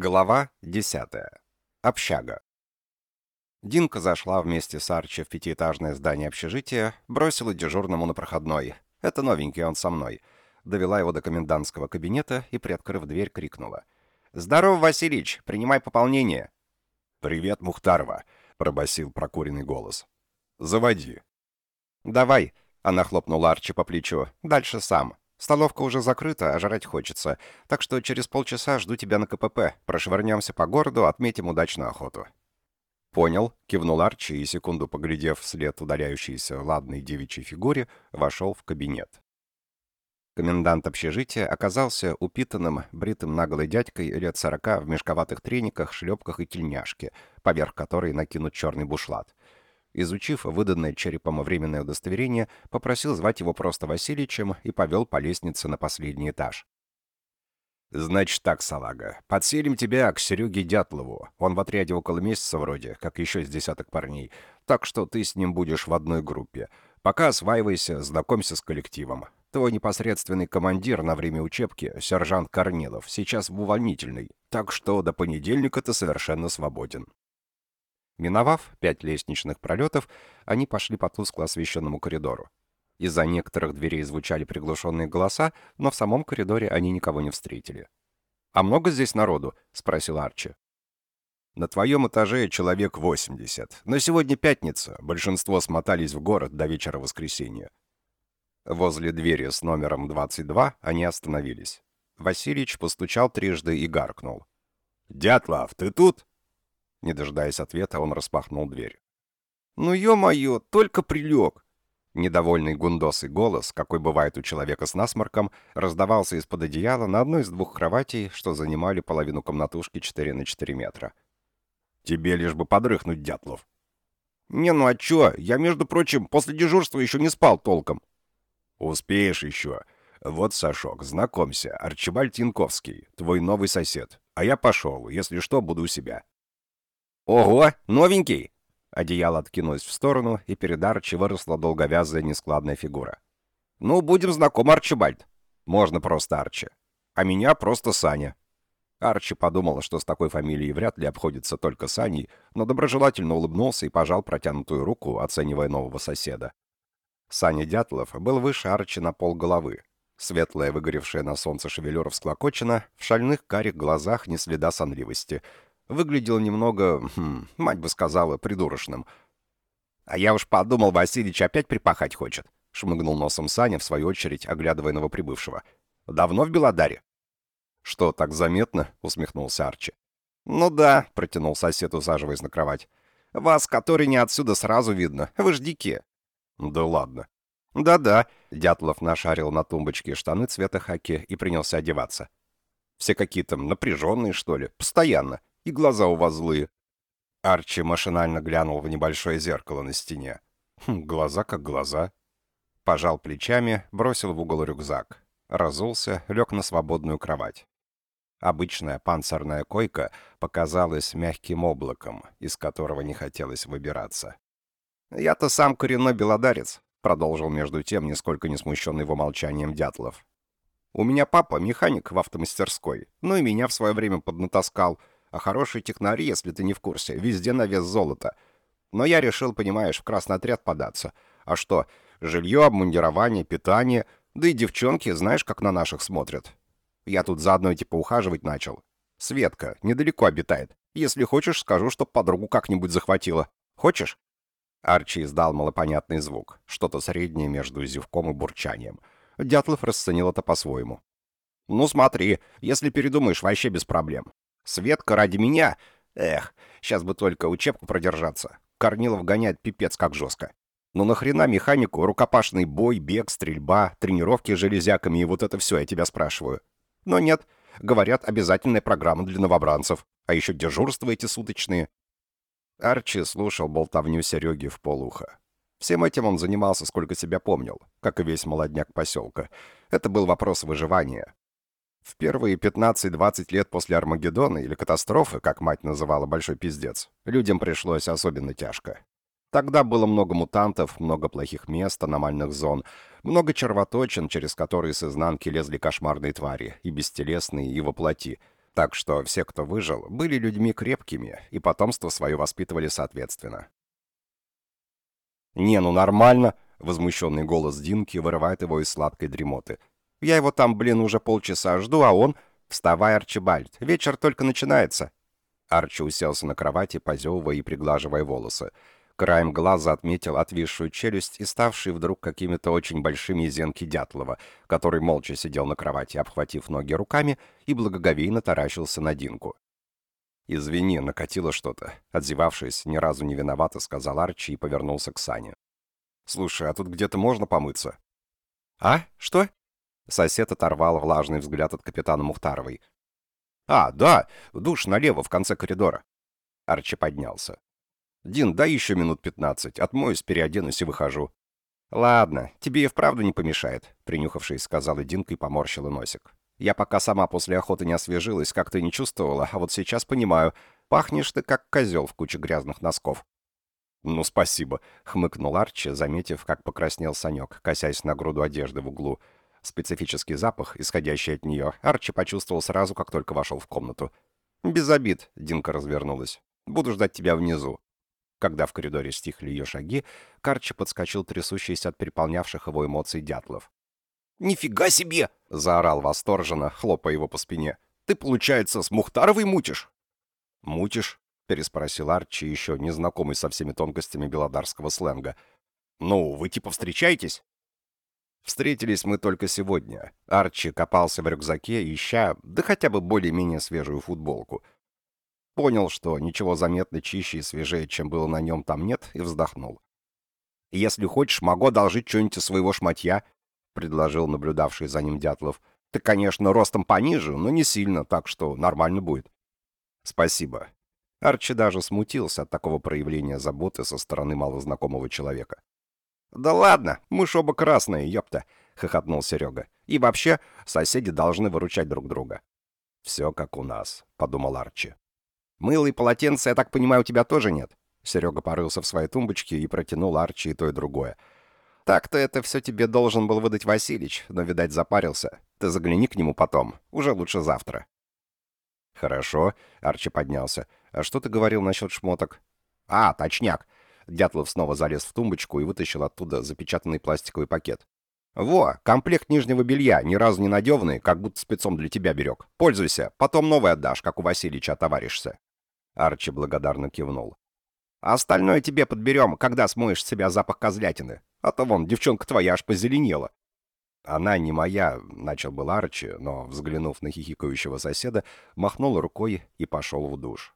Глава 10. Общага. Динка зашла вместе с Арчи в пятиэтажное здание общежития, бросила дежурному на проходной. «Это новенький, он со мной». Довела его до комендантского кабинета и, приоткрыв дверь, крикнула. «Здорово, Васильич! Принимай пополнение!» «Привет, Мухтарова!» — пробасил прокуренный голос. «Заводи». «Давай!» — она хлопнула Арчи по плечу. «Дальше сам. Столовка уже закрыта, а жрать хочется. Так что через полчаса жду тебя на КПП. Прошвырнемся по городу, отметим удачную охоту». «Понял», — кивнул Арчи и, секунду поглядев вслед удаляющейся ладной девичьей фигуре, вошел в кабинет. Комендант общежития оказался упитанным, бритым наголой дядькой лет сорока в мешковатых трениках, шлепках и тельняшке, поверх которой накинут черный бушлат. Изучив выданное черепом временное удостоверение, попросил звать его просто Васильичем и повел по лестнице на последний этаж. «Значит так, салага, подселим тебя к Сереге Дятлову. Он в отряде около месяца вроде, как еще с десяток парней. Так что ты с ним будешь в одной группе. Пока осваивайся, знакомься с коллективом. Твой непосредственный командир на время учебки, сержант Корнилов, сейчас в увольнительной. Так что до понедельника ты совершенно свободен. Миновав пять лестничных пролетов, они пошли по тускло освещенному коридору. Из-за некоторых дверей звучали приглушенные голоса, но в самом коридоре они никого не встретили. «А много здесь народу?» — спросил Арчи. «На твоем этаже человек 80. Но сегодня пятница. Большинство смотались в город до вечера воскресенья». Возле двери с номером 22 они остановились. Васильич постучал трижды и гаркнул. «Дятлов, ты тут?» Не дожидаясь ответа, он распахнул дверь. «Ну, ё-моё, только прилег!» Недовольный гундосый голос, какой бывает у человека с насморком, раздавался из-под одеяла на одной из двух кроватей, что занимали половину комнатушки 4 на 4 метра. «Тебе лишь бы подрыхнуть, Дятлов!» «Не, ну а чё? Я, между прочим, после дежурства еще не спал толком». «Успеешь еще. Вот, Сашок, знакомься, Арчибальд Янковский, твой новый сосед. А я пошел, если что, буду у себя». «Ого, новенький!» Одеяло откинулось в сторону, и перед Арчи выросла долговязая нескладная фигура. «Ну, будем знакомы, Арчибальд». «Можно просто Арчи. А меня просто Саня». Арчи подумал, что с такой фамилией вряд ли обходится только Саней, но доброжелательно улыбнулся и пожал протянутую руку, оценивая нового соседа. Саня Дятлов был выше Арчи на пол головы. Светлая, выгоревшая на солнце шевелюра всклокочена, в шальных карих глазах не следа сонливости — Выглядел немного, хм, мать бы сказала, придурочным. «А я уж подумал, Васильич опять припахать хочет», — шмыгнул носом Саня, в свою очередь, оглядывая новоприбывшего. «Давно в Белодаре?» «Что, так заметно?» — усмехнулся Арчи. «Ну да», — протянул сосед, усаживаясь на кровать. «Вас, который не отсюда, сразу видно. Вы ж дикие». «Да ладно». «Да-да», — Дятлов нашарил на тумбочке штаны цвета хаки и принялся одеваться. «Все какие-то напряженные, что ли? Постоянно и глаза у вас злые». Арчи машинально глянул в небольшое зеркало на стене. Хм, глаза как глаза. Пожал плечами, бросил в угол рюкзак. Разулся, лег на свободную кровать. Обычная панцирная койка показалась мягким облаком, из которого не хотелось выбираться. «Я-то сам коренной белодарец», — продолжил между тем, нисколько не смущенный его молчанием Дятлов. «У меня папа механик в автомастерской, ну и меня в свое время поднатаскал. А хорошие технари, если ты не в курсе, везде на вес золота. Но я решил, понимаешь, в красный отряд податься. А что, жилье, обмундирование, питание, да и девчонки, знаешь, как на наших смотрят. Я тут заодно типа ухаживать начал. Светка, недалеко обитает. Если хочешь, скажу, чтоб подругу как-нибудь захватила. Хочешь?» Арчи издал малопонятный звук, что-то среднее между зевком и бурчанием. Дятлов расценил это по-своему. «Ну смотри, если передумаешь, вообще без проблем. Светка ради меня? Эх, сейчас бы только учебку продержаться. Корнилов гоняет пипец как жестко. Ну нахрена механику рукопашный бой, бег, стрельба, тренировки с железяками и вот это все, я тебя спрашиваю. Но нет, говорят, обязательная программа для новобранцев. А еще дежурства эти суточные. Арчи слушал болтовню Сереги в полухо. Всем этим он занимался, сколько себя помнил, как и весь молодняк поселка. Это был вопрос выживания. В первые 15-20 лет после Армагеддона или катастрофы, как мать называла большой пиздец, людям пришлось особенно тяжко. Тогда было много мутантов, много плохих мест, аномальных зон, много червоточин, через которые с изнанки лезли кошмарные твари, и бестелесные, и воплоти. Так что все, кто выжил, были людьми крепкими, и потомство свое воспитывали соответственно. «Не, ну нормально!» — возмущенный голос Динки вырывает его из сладкой дремоты. «Я его там, блин, уже полчаса жду, а он...» «Вставай, Арчибальд, вечер только начинается!» Арчи уселся на кровати, позевывая и приглаживая волосы. Краем глаза отметил отвисшую челюсть и ставший вдруг какими-то очень большими зенки Дятлова, который молча сидел на кровати, обхватив ноги руками, и благоговейно таращился на Динку. «Извини, накатило что-то», — отзевавшись, ни разу не виновато, сказал Арчи и повернулся к Сане. «Слушай, а тут где-то можно помыться?» «А? Что?» Сосед оторвал влажный взгляд от капитана Мухтаровой. «А, да, душ налево, в конце коридора». Арчи поднялся. «Дин, дай еще минут пятнадцать. Отмоюсь, переоденусь и выхожу». «Ладно, тебе и вправду не помешает», — принюхавшись, сказала Динка и поморщила носик. «Я пока сама после охоты не освежилась, как-то не чувствовала, а вот сейчас понимаю. Пахнешь ты, как козел в куче грязных носков». «Ну, спасибо», — хмыкнул Арчи, заметив, как покраснел Санек, косясь на груду одежды в углу. Специфический запах, исходящий от нее, Арчи почувствовал сразу, как только вошел в комнату. «Без обид», — Динка развернулась. «Буду ждать тебя внизу». Когда в коридоре стихли ее шаги, Карчи подскочил трясущийся от переполнявших его эмоций Дятлов. «Нифига себе!» — заорал восторженно, хлопая его по спине. «Ты, получается, с Мухтаровой мутишь?» «Мутишь?» — переспросил Арчи, еще незнакомый со всеми тонкостями белодарского сленга. «Ну, вы типа встречаетесь?» Встретились мы только сегодня. Арчи копался в рюкзаке, ища, да хотя бы более-менее свежую футболку — Понял, что ничего заметно чище и свежее, чем было на нем, там нет, и вздохнул. «Если хочешь, могу одолжить что-нибудь из своего шматья», — предложил наблюдавший за ним Дятлов. «Ты, конечно, ростом пониже, но не сильно, так что нормально будет». «Спасибо». Арчи даже смутился от такого проявления заботы со стороны малознакомого человека. «Да ладно, мы ж оба красные, ёпта!» — хохотнул Серега. «И вообще, соседи должны выручать друг друга». «Все как у нас», — подумал Арчи. «Мыло и полотенце, я так понимаю, у тебя тоже нет?» Серега порылся в своей тумбочке и протянул Арчи и то и другое. «Так-то это все тебе должен был выдать Василич, но, видать, запарился. Ты загляни к нему потом. Уже лучше завтра». «Хорошо», — Арчи поднялся. «А что ты говорил насчет шмоток?» «А, точняк». Дятлов снова залез в тумбочку и вытащил оттуда запечатанный пластиковый пакет. «Во, комплект нижнего белья, ни разу не надеванный, как будто спецом для тебя берег. Пользуйся, потом новый отдашь, как у Васильича отоваришься». Арчи благодарно кивнул. «А остальное тебе подберем, когда смоешь с себя запах козлятины. А то вон, девчонка твоя аж позеленела». «Она не моя», — начал был Арчи, но, взглянув на хихикающего соседа, махнул рукой и пошел в душ.